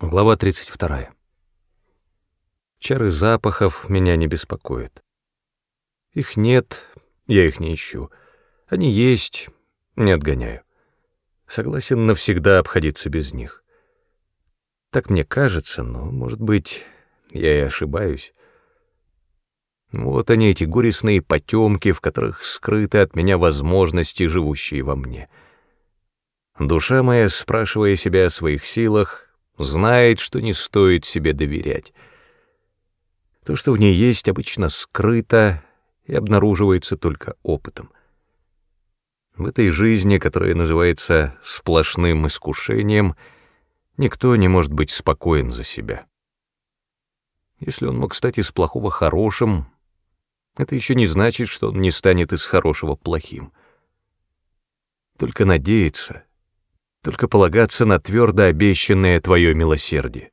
Глава 32. Чары запахов меня не беспокоят. Их нет, я их не ищу. Они есть, не отгоняю. Согласен навсегда обходиться без них. Так мне кажется, но, может быть, я и ошибаюсь. Вот они, эти горестные потемки, в которых скрыты от меня возможности, живущие во мне. Душа моя, спрашивая себя о своих силах, знает, что не стоит себе доверять. То, что в ней есть, обычно скрыто и обнаруживается только опытом. В этой жизни, которая называется сплошным искушением, никто не может быть спокоен за себя. Если он мог стать из плохого хорошим, это еще не значит, что он не станет из хорошего плохим. Только надеяться, только полагаться на твердо обещанное твое милосердие.